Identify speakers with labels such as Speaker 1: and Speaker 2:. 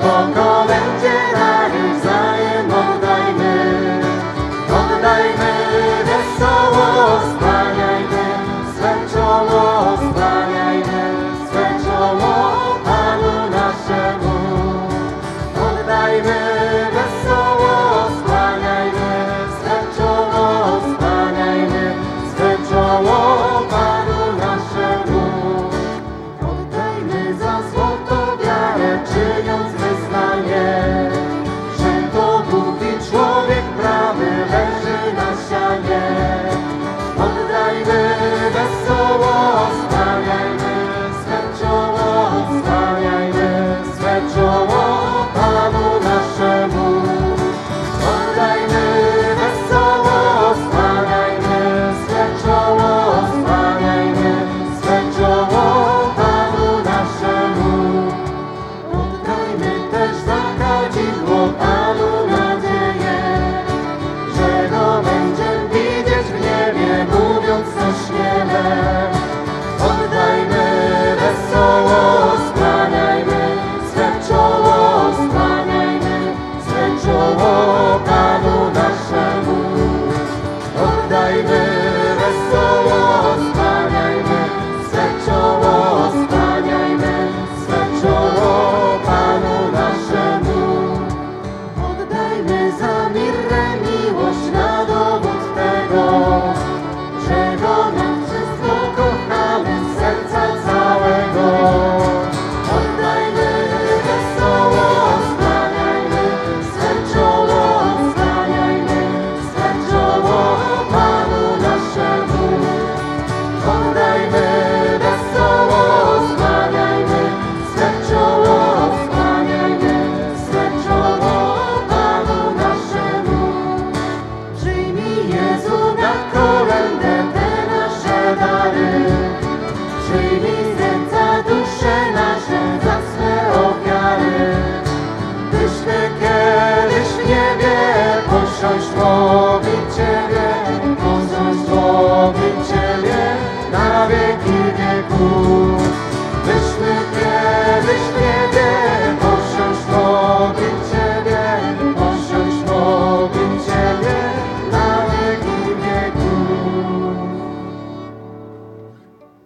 Speaker 1: upon God.